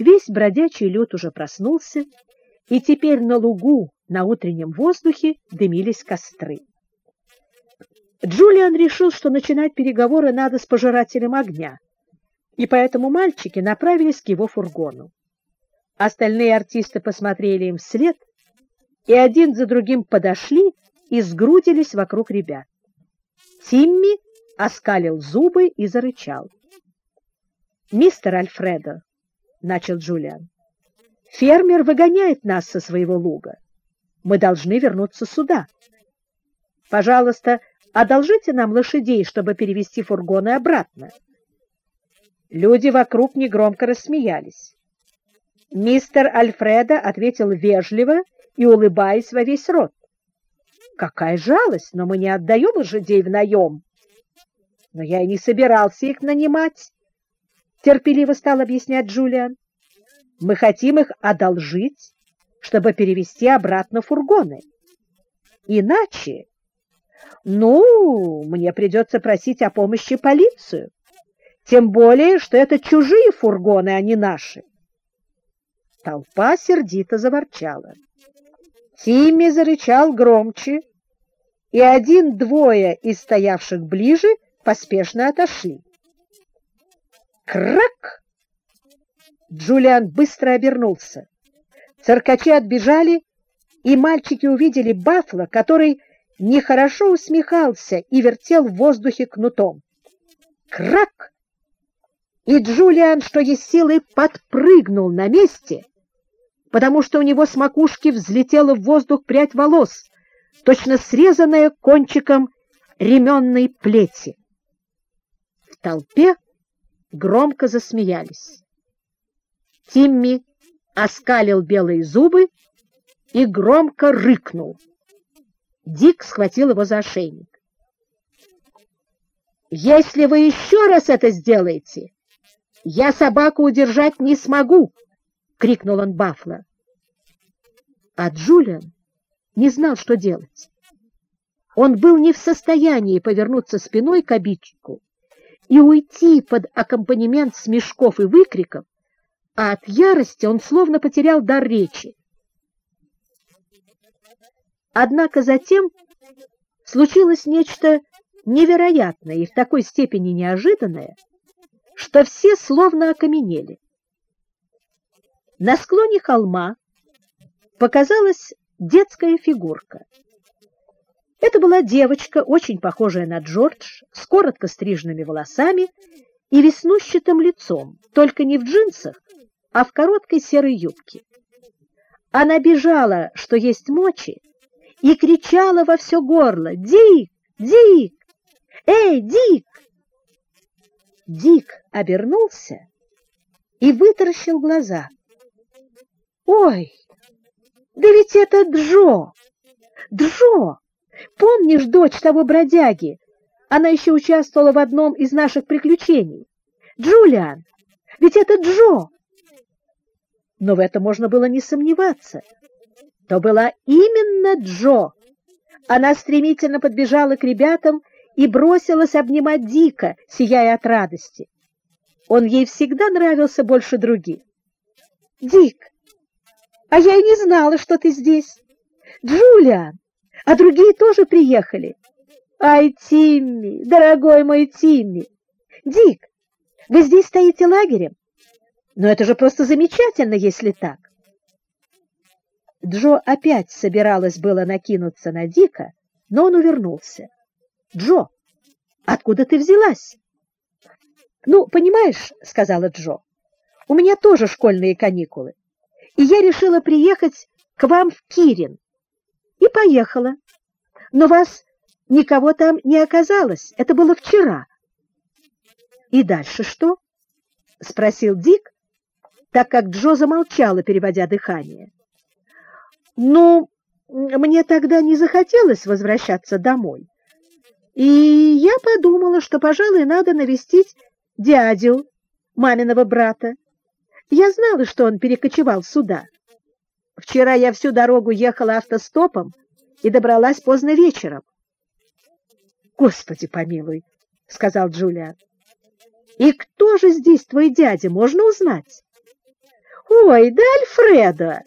Весь бродячий люд уже проснулся, и теперь на лугу, на утреннем воздухе дымились костры. Джулиан решил, что начинать переговоры надо с пожирателем огня, и поэтому мальчики направились к его фургону. Остальные артисты посмотрели им вслед, и один за другим подошли и сгрудились вокруг ребят. Тимми оскалил зубы и зарычал. «Мистер Альфредо», — начал Джулиан, — «фермер выгоняет нас со своего луга. Мы должны вернуться сюда. Пожалуйста, одолжите нам лошадей, чтобы перевести фургоны обратно». Люди вокруг негромко рассмеялись. Мистер Альфредо ответил вежливо и улыбаясь во весь рот. «Какая жалость, но мы не отдаем лошадей в наем!» «Но я и не собирался их нанимать!» — терпеливо стал объяснять Джулиан. «Мы хотим их одолжить, чтобы перевести обратно фургоны. Иначе, ну, мне придется просить о помощи полицию, тем более, что это чужие фургоны, а не наши». Толпа сердито заворчала. Тимми зарычал громче, и один-двое из стоявших ближе поспешно отошли. Крак! Джулиан быстро обернулся. Циркачи отбежали, и мальчики увидели Бафла, который нехорошо усмехался и вертел в воздухе кнутом. Крак! И Джулиан, что есть силы, подпрыгнул на месте, потому что у него с макушки взлетела в воздух прядь волос, точно срезанная кончиком ременной плети. В толпе громко засмеялись. Тимми оскалил белые зубы и громко рыкнул. Дик схватил его за ошейник. «Если вы еще раз это сделаете, я собаку удержать не смогу!» — крикнул он Бафло. А Джулиан не знал, что делать. Он был не в состоянии повернуться спиной к обидчику и уйти под аккомпанемент смешков и выкриков, а от ярости он словно потерял дар речи. Однако затем случилось нечто невероятное и в такой степени неожиданное, что все словно окаменели. На склоне холма показалась детская фигурка. Это была девочка, очень похожая на Джордж, с коротко стриженными волосами и веснущатым лицом, только не в джинсах, а в короткой серой юбке. Она бежала, что есть мочи, и кричала во все горло «Дик! Дик! Эй, Дик!» Дик обернулся и вытаращил глаза. «Ой, да ведь это Джо! Джо! Помнишь дочь того бродяги? Она еще участвовала в одном из наших приключений. Джулиан, ведь это Джо! Но в этом можно было не сомневаться. То была именно Джо. Она стремительно подбежала к ребятам и бросилась обнимать Дика, сияя от радости. Он ей всегда нравился больше других. «Дик, а я и не знала, что ты здесь! Джулиан, а другие тоже приехали. Ай, Тимми, дорогой мой Тимми! Дик, вы здесь стоите лагерем? Но это же просто замечательно, если так. Джо опять собиралась было накинуться на Дика, но он увернулся. «Джо, откуда ты взялась?» «Ну, понимаешь, — сказала Джо, — у меня тоже школьные каникулы, и я решила приехать к вам в Кирин и поехала. Но вас никого там не оказалось. Это было вчера. И дальше что? Спросил Дик, так как Джо замолчала, переводя дыхание. Ну, мне тогда не захотелось возвращаться домой. И я подумала, что, пожалуй, надо навестить дядю, маминого брата. Я знала, что он перекочевал сюда. Вчера я всю дорогу ехала автостопом и добралась поздно вечером. «Господи помилуй!» — сказал Джулиан. «И кто же здесь твой дядя, можно узнать?» Ой, да Альфреда!